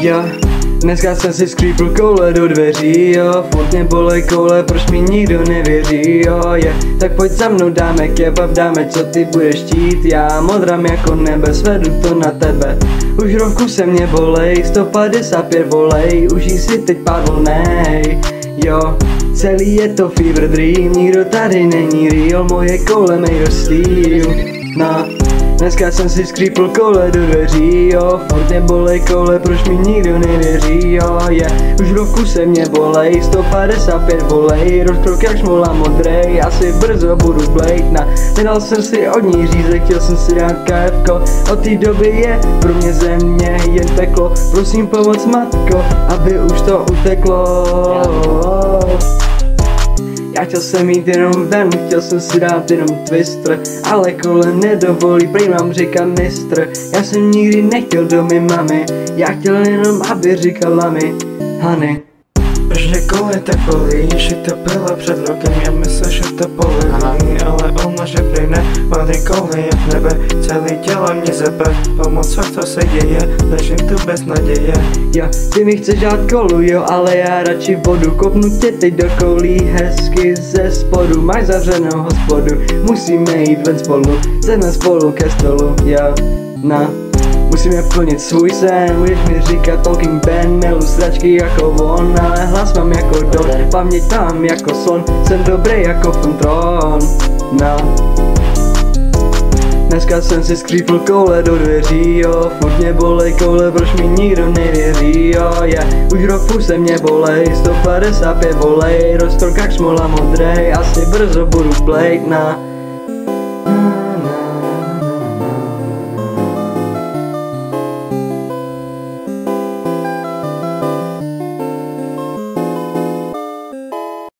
Jo, dneska jsem si skřípl koule do dveří, jo. Furt mě bolej koule, proč mi nikdo nevěří, jo. Je Tak pojď za mnou, dáme kebab, dáme co ty budeš chtít Já modrám jako nebe, svedu to na tebe. Už rovku se mě bolej, 155 volej Užij si teď pár volnej, jo Celý je to fever dream, nikdo tady není real Moje koule of steel, no Dneska jsem si skřípl kole do dveří, jo. Furt bolej kole, proč mi nikdo nevěří, jo. Je yeah. Už roku se mě bolej, 155 volej. Rozkrok jak šmola modrej, asi brzo budu blade na Nedal jsem si od ní řízek, chtěl jsem si dát KFko Od té doby je pro mě země jen peklo. Prosím pomoc matko, aby už to uteklo já chtěl jsem jít jenom ven, chtěl jsem si dát jenom twister Ale kolem nedovolí, prý mám říká mistr. Já jsem nikdy nechtěl do mý mami. Já chtěl jenom, aby říkala mi Honey že kole tak bolí, že to bylo před rokem, já myslel, že to bolí, ale ona, že prý ne, malý kole je v nebe, celý tělo mě zebe, pomoc co se děje, ležím tu bez naděje. Jo, ty mi chceš dát kolu, jo, ale já radši vodu, kopnu tě teď do koulí, hezky ze spodu, máš zavřenou hospodu, musíme jít ven spolu, jdeme spolu ke stolu, jo, na. Musíme plnit svůj sen, můžeš mi říkat talking Ben Milu sračky jako on, ale hlas mám jako Don Paměť mám jako son, jsem dobrý jako Fontron No Dneska jsem si skřípl koule do dveří, jo Furt mě bolej koule, proč mi nikdo nevěří, jo yeah. Už roku se mě bolej, 155 volej Roztrok jak šmola modrej, asi brzo budu plejt na, na. Bye.